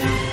Bye.